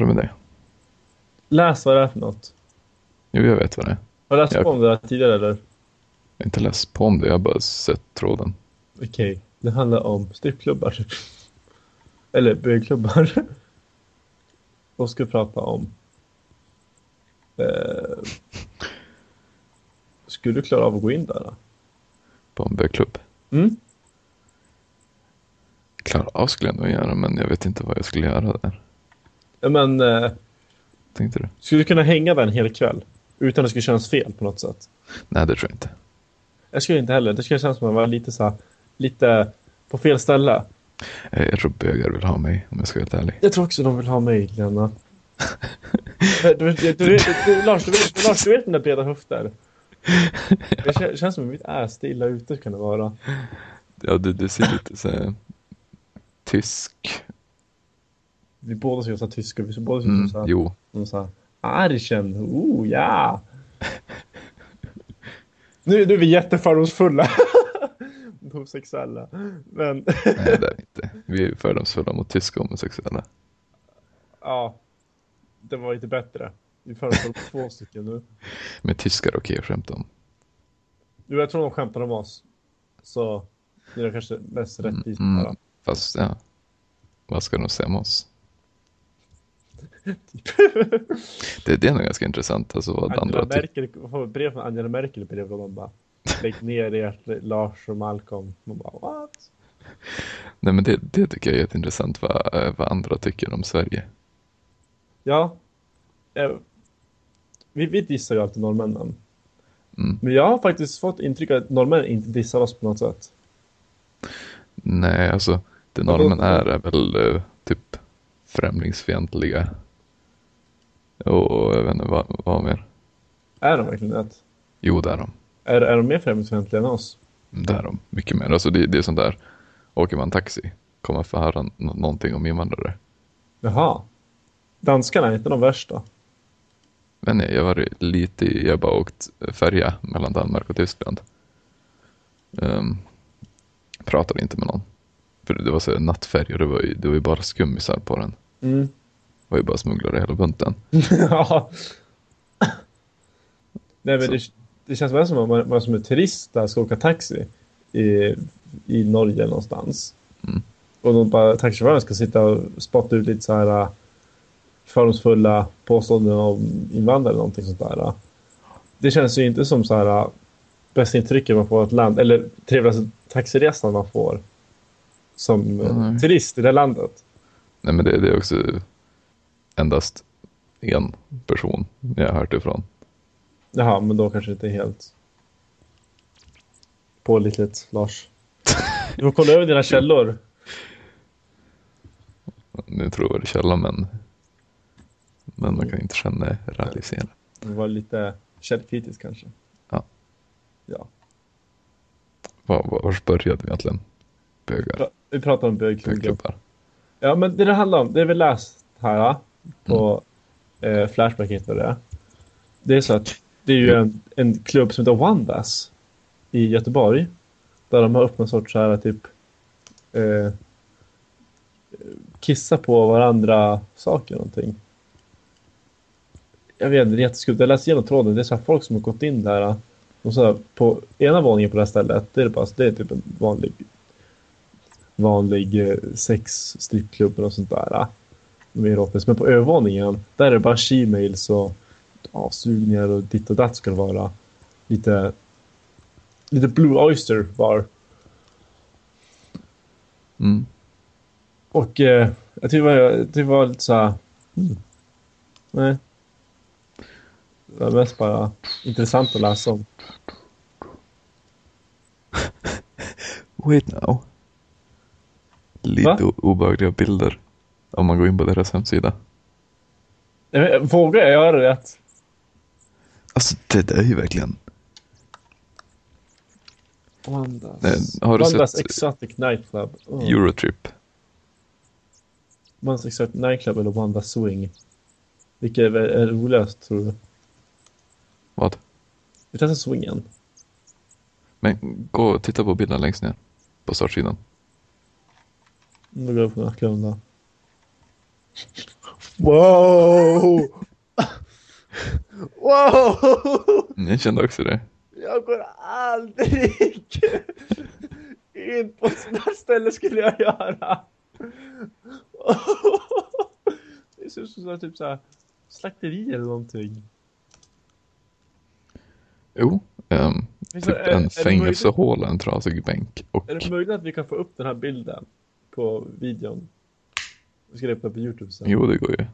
var det med det? Läs vad det är för något. Jo, jag vet vad det är. Har du läst Jag- på om det här tidigare eller? Jag har inte läst på om det, jag har bara sett tråden. Okej, det handlar om strippklubbar. Eller bögklubbar. Och ska prata om... Eh, skulle du klara av att gå in där? Då? På en bögklubb. Mm? Klara av skulle jag nog göra, men jag vet inte vad jag skulle göra där. Men eh, Tänkte du? skulle du kunna hänga där en hel kväll? Utan att det skulle kännas fel på något sätt? Nej, det tror jag inte. Jag skulle inte heller. Det skulle kännas som att man var lite så här, lite på fel ställe. Eh, Jag tror bögar vill ha mig, om jag ska vara helt ärlig. Jag tror också de vill ha mig, Lena. du, du, du, du, du, Lars, du vet, Lars, du vet där breda höfter? Det kän- känns som att mitt är stilla ute kan det vara. Ja, du, du ser lite så här, tysk. Vi båda ska prata tyska, vi ska båda ska Mm, så här, jo, som så här, Archen, oh ja! Nu, nu är vi jättefördomsfulla. Homosexuella. Men nej det är vi inte. Vi är fördomsfulla mot tyska homosexuella. ja, det var lite bättre. Vi föreslår två stycken nu. Men tyskar är okej att skämta om. Jo, jag tror de skämtar om oss. Så det är kanske mest rättvist Mm, bara. fast ja, vad ska de säga om oss? Det, det är nog ganska intressant. Alltså vad Angela andra. Merkel, får brev från Angela Merkel i brev och de bara Lägg ner ert Lars och Malcolm. Man bara what? Nej men det, det tycker jag är jätteintressant vad, eh, vad andra tycker om Sverige. Ja. Eh, vi, vi dissar ju alltid norrmännen. Mm. Men jag har faktiskt fått intryck att norrmännen inte dissar oss på något sätt. Nej, alltså det normen är är väl eh, typ främlingsfientliga. Och jag vet inte vad, vad mer. Är de verkligen det? Jo, det är de. Är, är de mer främlingsfientliga än oss? Det är de. Mycket mer. Alltså det, det är sånt där. Åker man taxi kommer få höra någonting om invandrare. Jaha. Danskarna är inte de värsta. Men jag var lite, i- jag har bara åkt färja mellan Danmark och Tyskland. Um, pratade inte med någon. För det var så nattfärja det var ju, det var ju bara skummisar på den. Mm. Var ju bara smugglare hela bunten. ja. Nej men det, det känns väl som att man, man som är turist där ska åka taxi i, i Norge någonstans. Mm. Och de bara, taxichauffören ska sitta och spotta ut lite så här äh, fördomsfulla påståenden om invandrare eller någonting sånt där. Det känns ju inte som så här äh, bästa intrycket man får av ett land, eller trevligaste taxiresan man får som Nej. turist i det landet. Nej men det, det är också endast en person jag har hört ifrån. Jaha, men då kanske det inte är helt pålitligt, Lars. Du får kolla över dina källor. Nu tror jag det är källan men, men man kan inte generalisera. Var lite källkritisk kanske. Ja. Ja. Var, var, vars började vi egentligen? Bögar, Vi pratar om bögklubbar. Ja, men det det handlar om, det vi läst här på på eh, Flashback heter det. Det är så att det är ju en, en klubb som heter Wandas i Göteborg. Där de har öppnat sorts så här typ eh, kissa på varandra saker någonting. Jag vet inte, det är jätteskumt. Jag läste igenom tråden. Det är så här folk som har gått in där. Och så här, på ena våningen på det här stället, det är, bara, det är typ en vanlig vanlig sexstrippklubb sex strippklubb och sånt där. Med Råpes. Men på övervåningen, där är det bara she-mails och avsugningar och ditt och datt ska det vara. Lite, lite Blue Oyster bar. Mm. Och eh, jag tyckte det var, var lite så här... Mm. Nej. Det var mest bara intressant att läsa om. Wait now. Lite Va? obehagliga bilder. Om man går in på deras hemsida. Vet- Vågar jag göra det? Alltså det där är ju verkligen. Wandas. Nej, har du Wandas sett- Exotic Nightclub. Oh. Eurotrip. Wandas Exotic Nightclub eller Wanda Swing. Vilket är, är roligast tror du? Vad? Vi testar swingen. Men gå och titta på bilden längst ner. På startsidan. Nu går jag på då. Wow! wow! Jag kände också det. Jag går aldrig in på sådana ställen skulle jag göra. Det ser ut som typ så här slakteri eller någonting. Jo, um, typ är- en fängelsehåla, en trasig bänk och Är det möjligt att vi kan få upp den här bilden på videon? Vi ska upp den på Youtube sen. jo, det går ju.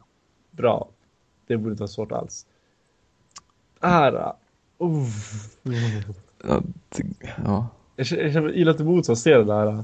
Bra. Det borde inte vara svårt alls. Här. Uh. Ja, det, ja. Jag känner jag känner illa till mods att se det där.